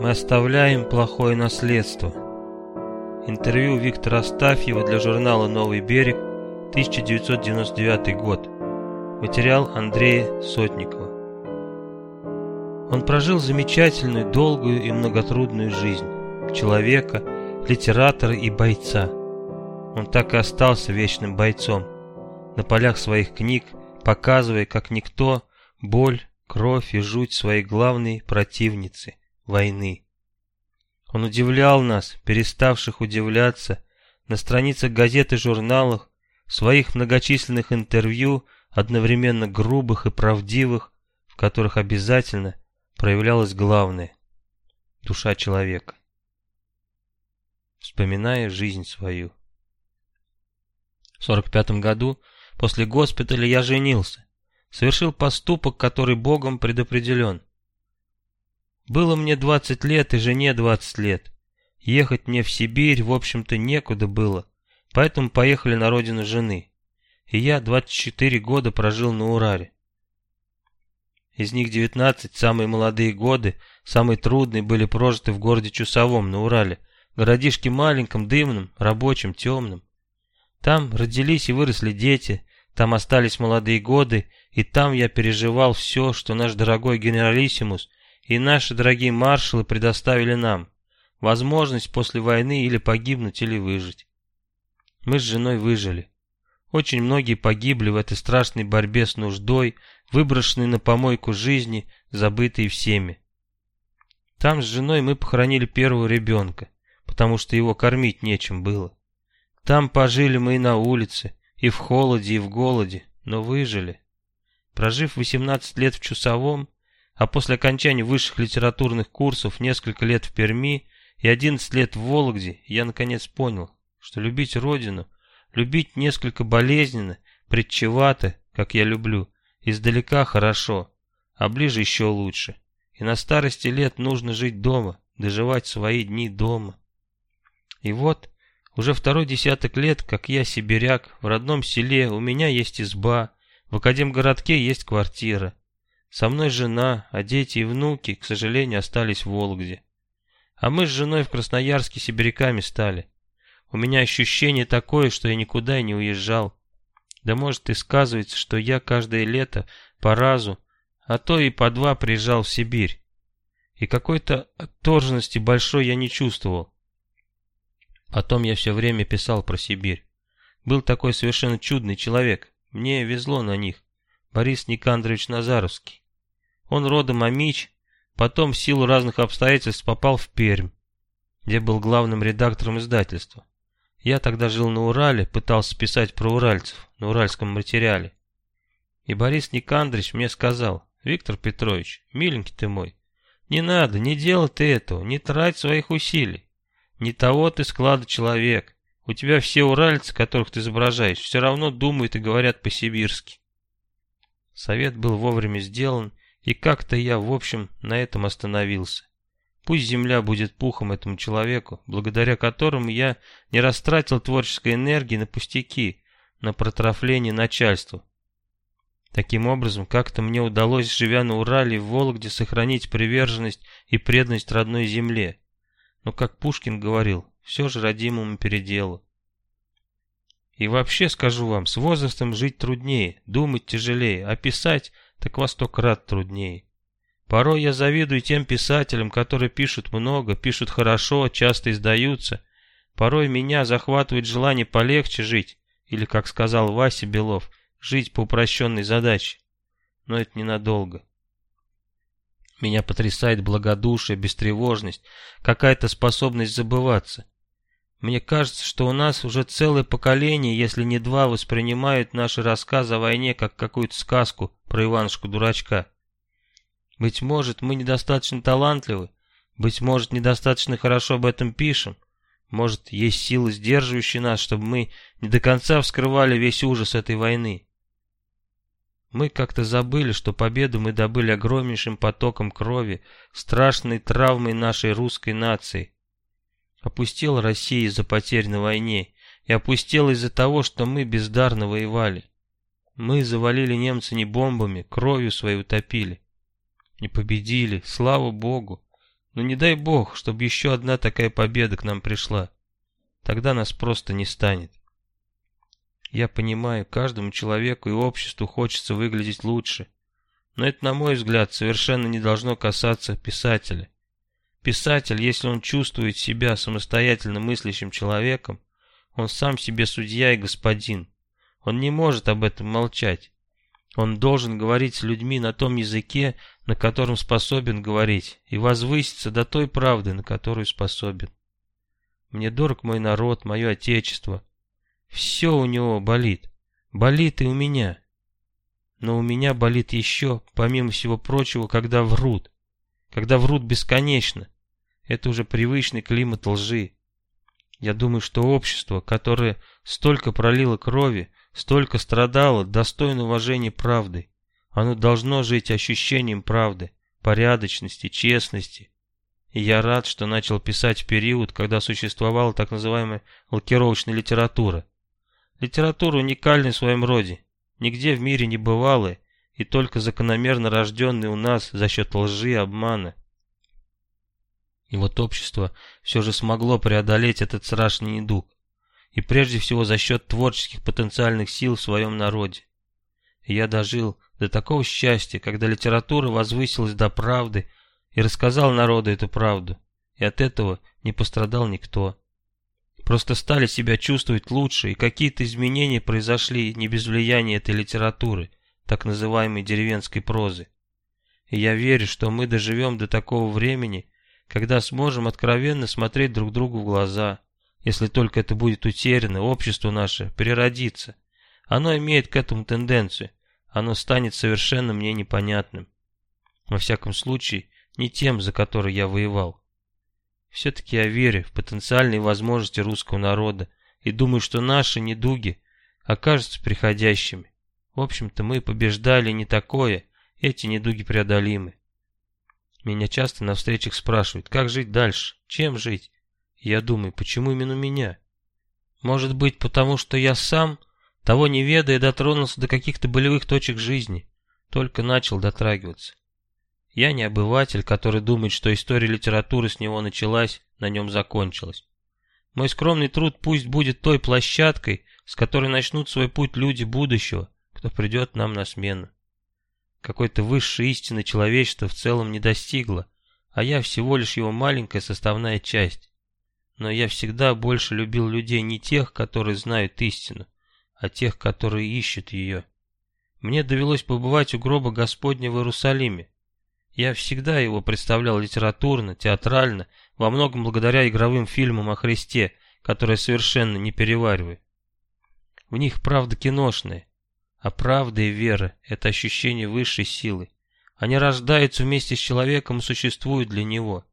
Мы оставляем плохое наследство. Интервью Виктора Астафьева для журнала «Новый берег», 1999 год. Материал Андрея Сотникова. Он прожил замечательную, долгую и многотрудную жизнь. Человека, литератора и бойца. Он так и остался вечным бойцом. На полях своих книг, показывая, как никто, боль, кровь и жуть своей главной противницы – войны. Он удивлял нас, переставших удивляться, на страницах газет и журналах, в своих многочисленных интервью, одновременно грубых и правдивых, в которых обязательно проявлялось главное – душа человека. Вспоминая жизнь свою. В 45 году, после госпиталя, я женился, совершил поступок, который Богом предопределен. Было мне 20 лет и жене 20 лет. Ехать мне в Сибирь, в общем-то, некуда было, поэтому поехали на родину жены. И я 24 года прожил на Урале. Из них 19, самые молодые годы, самые трудные, были прожиты в городе Чусовом на Урале, городишке маленьком, дымном, рабочем, темном. Там родились и выросли дети, там остались молодые годы, и там я переживал все, что наш дорогой генералиссимус и наши дорогие маршалы предоставили нам. Возможность после войны или погибнуть, или выжить. Мы с женой выжили. Очень многие погибли в этой страшной борьбе с нуждой, выброшенной на помойку жизни, забытые всеми. Там с женой мы похоронили первого ребенка, потому что его кормить нечем было. Там пожили мы и на улице, и в холоде, и в голоде, но выжили. Прожив 18 лет в Чусовом, а после окончания высших литературных курсов несколько лет в Перми и 11 лет в Вологде, я наконец понял, что любить родину, любить несколько болезненно, предчевато, как я люблю, издалека хорошо, а ближе еще лучше. И на старости лет нужно жить дома, доживать свои дни дома. И вот, уже второй десяток лет, как я сибиряк, в родном селе у меня есть изба, в Академгородке есть квартира. Со мной жена, а дети и внуки, к сожалению, остались в Вологде. А мы с женой в Красноярске сибиряками стали. У меня ощущение такое, что я никуда и не уезжал. Да может и сказывается, что я каждое лето по разу, а то и по два приезжал в Сибирь. И какой-то отторженности большой я не чувствовал. Потом я все время писал про Сибирь. Был такой совершенно чудный человек. Мне везло на них. Борис Никандрович Назаровский. Он родом Амич, потом в силу разных обстоятельств попал в Пермь, где был главным редактором издательства. Я тогда жил на Урале, пытался писать про уральцев на уральском материале. И Борис Никандрович мне сказал, «Виктор Петрович, миленький ты мой, не надо, не делай ты этого, не трать своих усилий. Не того ты склада человек. У тебя все уральцы, которых ты изображаешь, все равно думают и говорят по-сибирски. Совет был вовремя сделан, и как-то я, в общем, на этом остановился. Пусть земля будет пухом этому человеку, благодаря которому я не растратил творческой энергии на пустяки, на протрафление начальству. Таким образом, как-то мне удалось, живя на Урале и в Вологде, сохранить приверженность и преданность родной земле. Но, как Пушкин говорил, все же родимому переделу. И вообще скажу вам, с возрастом жить труднее, думать тяжелее, а писать так во сто крат труднее. Порой я завидую тем писателям, которые пишут много, пишут хорошо, часто издаются. Порой меня захватывает желание полегче жить, или, как сказал Вася Белов, жить по упрощенной задаче. Но это ненадолго. Меня потрясает благодушие, бестревожность, какая-то способность забываться. Мне кажется, что у нас уже целое поколение, если не два, воспринимают наши рассказы о войне как какую-то сказку про Иванушку-дурачка. Быть может, мы недостаточно талантливы, быть может, недостаточно хорошо об этом пишем, может, есть силы, сдерживающие нас, чтобы мы не до конца вскрывали весь ужас этой войны. Мы как-то забыли, что победу мы добыли огромнейшим потоком крови, страшной травмой нашей русской нации – Опустела Россия из-за потерь на войне, и опустела из-за того, что мы бездарно воевали. Мы завалили немца не бомбами, кровью своей утопили. Не победили, слава богу. Но не дай бог, чтобы еще одна такая победа к нам пришла. Тогда нас просто не станет. Я понимаю, каждому человеку и обществу хочется выглядеть лучше. Но это, на мой взгляд, совершенно не должно касаться писателя. Писатель, если он чувствует себя самостоятельно мыслящим человеком, он сам себе судья и господин. Он не может об этом молчать. Он должен говорить с людьми на том языке, на котором способен говорить, и возвыситься до той правды, на которую способен. Мне дорог мой народ, мое отечество. Все у него болит. Болит и у меня. Но у меня болит еще, помимо всего прочего, когда врут. Когда врут бесконечно. Это уже привычный климат лжи. Я думаю, что общество, которое столько пролило крови, столько страдало, достойно уважения правды. Оно должно жить ощущением правды, порядочности, честности. И я рад, что начал писать в период, когда существовала так называемая лакировочная литература. Литература уникальна в своем роде, нигде в мире не бывалая, и только закономерно рожденная у нас за счет лжи и обмана. И вот общество все же смогло преодолеть этот страшный недуг, и прежде всего за счет творческих потенциальных сил в своем народе. И я дожил до такого счастья, когда литература возвысилась до правды и рассказал народу эту правду, и от этого не пострадал никто. Просто стали себя чувствовать лучше, и какие-то изменения произошли не без влияния этой литературы, так называемой деревенской прозы. И я верю, что мы доживем до такого времени, когда сможем откровенно смотреть друг другу в глаза. Если только это будет утеряно, общество наше переродится. Оно имеет к этому тенденцию. Оно станет совершенно мне непонятным. Во всяком случае, не тем, за который я воевал. Все-таки я верю в потенциальные возможности русского народа и думаю, что наши недуги окажутся приходящими. В общем-то, мы побеждали не такое, эти недуги преодолимы. Меня часто на встречах спрашивают, как жить дальше, чем жить. я думаю, почему именно меня? Может быть, потому что я сам, того не ведая, дотронулся до каких-то болевых точек жизни, только начал дотрагиваться. Я не обыватель, который думает, что история литературы с него началась, на нем закончилась. Мой скромный труд пусть будет той площадкой, с которой начнут свой путь люди будущего, кто придет нам на смену. Какой-то высшей истины человечество в целом не достигло, а я всего лишь его маленькая составная часть. Но я всегда больше любил людей не тех, которые знают истину, а тех, которые ищут ее. Мне довелось побывать у гроба Господня в Иерусалиме. Я всегда его представлял литературно, театрально, во многом благодаря игровым фильмам о Христе, которые совершенно не перевариваю. В них правда киношная, а правда и вера — это ощущение высшей силы. Они рождаются вместе с человеком и существуют для него.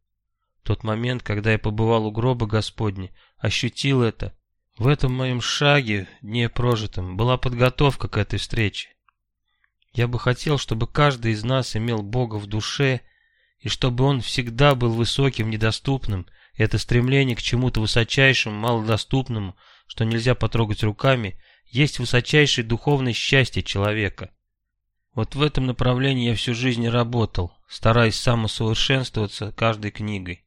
Тот момент, когда я побывал у гроба Господня, ощутил это. В этом моем шаге, дне прожитом, была подготовка к этой встрече. Я бы хотел, чтобы каждый из нас имел Бога в душе, и чтобы он всегда был высоким, недоступным, это стремление к чему-то высочайшему, малодоступному, что нельзя потрогать руками, есть высочайшее духовное счастье человека. Вот в этом направлении я всю жизнь работал, стараясь самосовершенствоваться каждой книгой.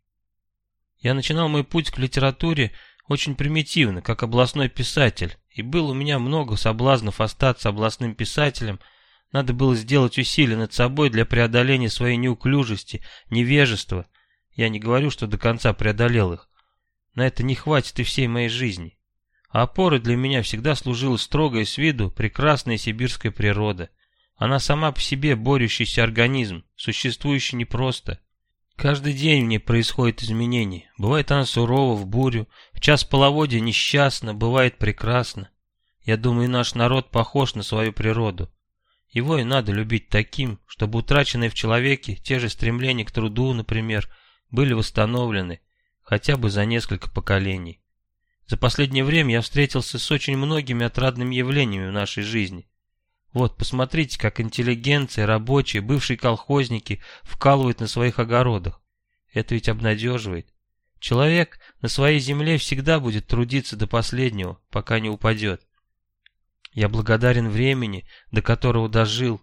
Я начинал мой путь к литературе очень примитивно, как областной писатель, и было у меня много соблазнов остаться областным писателем, надо было сделать усилия над собой для преодоления своей неуклюжести, невежества. Я не говорю, что до конца преодолел их. На это не хватит и всей моей жизни. Опорой для меня всегда служила строгая с виду прекрасная сибирская природа. Она сама по себе борющийся организм, существующий непросто. Каждый день в ней происходит изменение. Бывает она сурова в бурю, в час половодья несчастна, бывает прекрасно. Я думаю, наш народ похож на свою природу. Его и надо любить таким, чтобы утраченные в человеке те же стремления к труду, например, были восстановлены хотя бы за несколько поколений. За последнее время я встретился с очень многими отрадными явлениями в нашей жизни. Вот, посмотрите, как интеллигенция, рабочие, бывшие колхозники вкалывают на своих огородах. Это ведь обнадеживает. Человек на своей земле всегда будет трудиться до последнего, пока не упадет. Я благодарен времени, до которого дожил,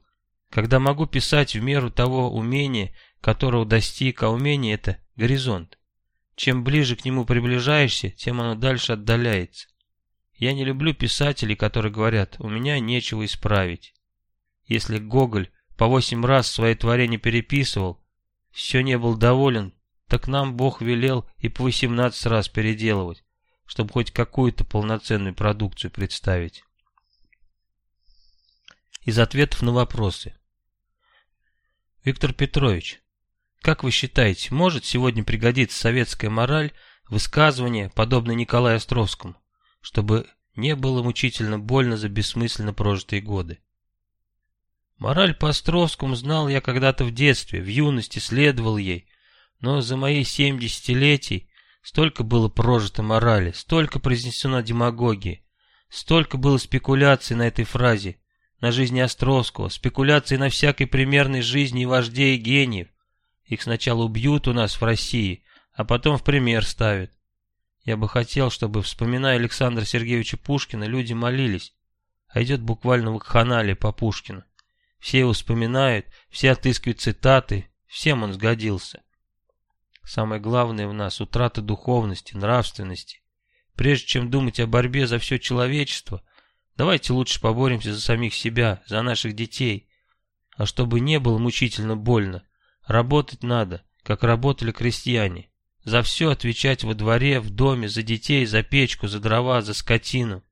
когда могу писать в меру того умения, которого достиг, а умение — это горизонт. Чем ближе к нему приближаешься, тем оно дальше отдаляется. Я не люблю писателей, которые говорят, у меня нечего исправить. Если Гоголь по восемь раз свои творения переписывал, все не был доволен, так нам Бог велел и по восемнадцать раз переделывать, чтобы хоть какую-то полноценную продукцию представить. Из ответов на вопросы. Виктор Петрович, как вы считаете, может сегодня пригодиться советская мораль, высказывание, подобное Николаю Островскому, чтобы не было мучительно больно за бессмысленно прожитые годы? Мораль по Островскому знал я когда-то в детстве, в юности следовал ей, но за мои семь десятилетий столько было прожито морали, столько произнесено демагогии, столько было спекуляций на этой фразе, на жизни Островского, спекуляций на всякой примерной жизни вождей и гениев, их сначала убьют у нас в России, а потом в пример ставят. Я бы хотел, чтобы, вспоминая Александра Сергеевича Пушкина, люди молились, а идет буквально вакханалия по Пушкину. Все его вспоминают, все отыскивают цитаты, всем он сгодился. Самое главное в нас — утрата духовности, нравственности. Прежде чем думать о борьбе за все человечество, давайте лучше поборемся за самих себя, за наших детей. А чтобы не было мучительно больно, Работать надо, как работали крестьяне. За все отвечать во дворе, в доме, за детей, за печку, за дрова, за скотину.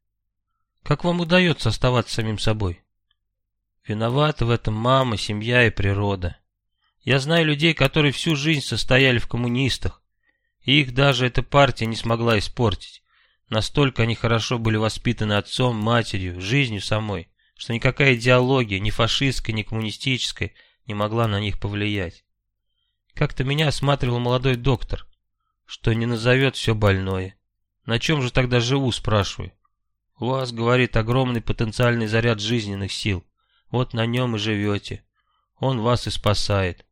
Как вам удается оставаться самим собой? Виноваты в этом мама, семья и природа. Я знаю людей, которые всю жизнь состояли в коммунистах, и их даже эта партия не смогла испортить. Настолько они хорошо были воспитаны отцом, матерью, жизнью самой, что никакая идеология, ни фашистская, ни коммунистическая, не могла на них повлиять. Как-то меня осматривал молодой доктор, что не назовет все больное. На чем же тогда живу, спрашиваю. У вас, говорит, огромный потенциальный заряд жизненных сил. Вот на нем и живете. Он вас и спасает.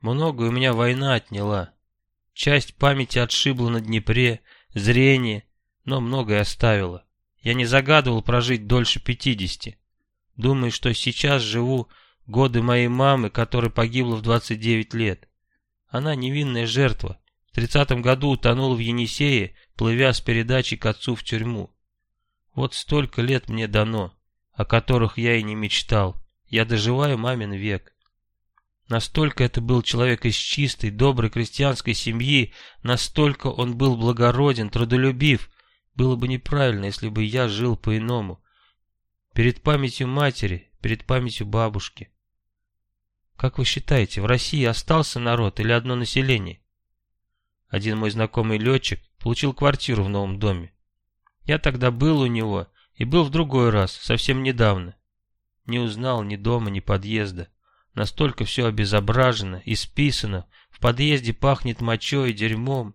Много у меня война отняла. Часть памяти отшибла на Днепре, зрение, но многое оставила. Я не загадывал прожить дольше пятидесяти. Думаю, что сейчас живу Годы моей мамы, которая погибла в 29 лет. Она невинная жертва. В тридцатом году утонула в Енисее, плывя с передачей к отцу в тюрьму. Вот столько лет мне дано, о которых я и не мечтал. Я доживаю мамин век. Настолько это был человек из чистой, доброй крестьянской семьи, настолько он был благороден, трудолюбив. Было бы неправильно, если бы я жил по-иному. Перед памятью матери, перед памятью бабушки. Как вы считаете, в России остался народ или одно население? Один мой знакомый летчик получил квартиру в новом доме. Я тогда был у него и был в другой раз, совсем недавно. Не узнал ни дома, ни подъезда. Настолько все обезображено, исписано, в подъезде пахнет мочой и дерьмом.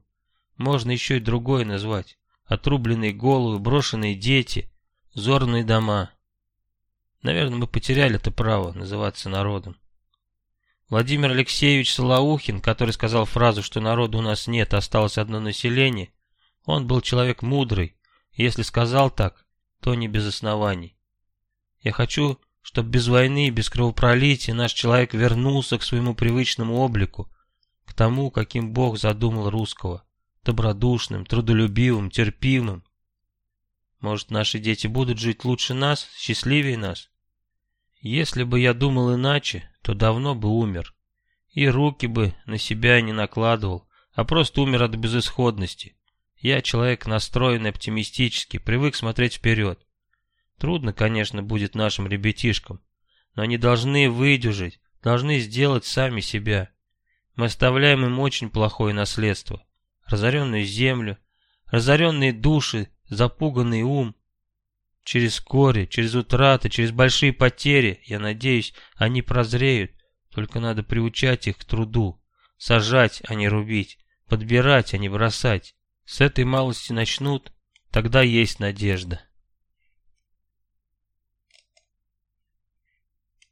Можно еще и другое назвать. Отрубленные головы, брошенные дети, зорные дома. Наверное, мы потеряли это право называться народом. Владимир Алексеевич Солоухин, который сказал фразу, что народу у нас нет, осталось одно население, он был человек мудрый, если сказал так, то не без оснований. Я хочу, чтобы без войны и без кровопролития наш человек вернулся к своему привычному облику, к тому, каким Бог задумал русского, добродушным, трудолюбивым, терпимым. Может, наши дети будут жить лучше нас, счастливее нас? Если бы я думал иначе, то давно бы умер. И руки бы на себя не накладывал, а просто умер от безысходности. Я человек настроенный оптимистически, привык смотреть вперед. Трудно, конечно, будет нашим ребятишкам, но они должны выдержать, должны сделать сами себя. Мы оставляем им очень плохое наследство. Разоренную землю, разоренные души, запуганный ум. Через горе, через утраты, через большие потери, я надеюсь, они прозреют. Только надо приучать их к труду. Сажать, а не рубить. Подбирать, а не бросать. С этой малости начнут, тогда есть надежда.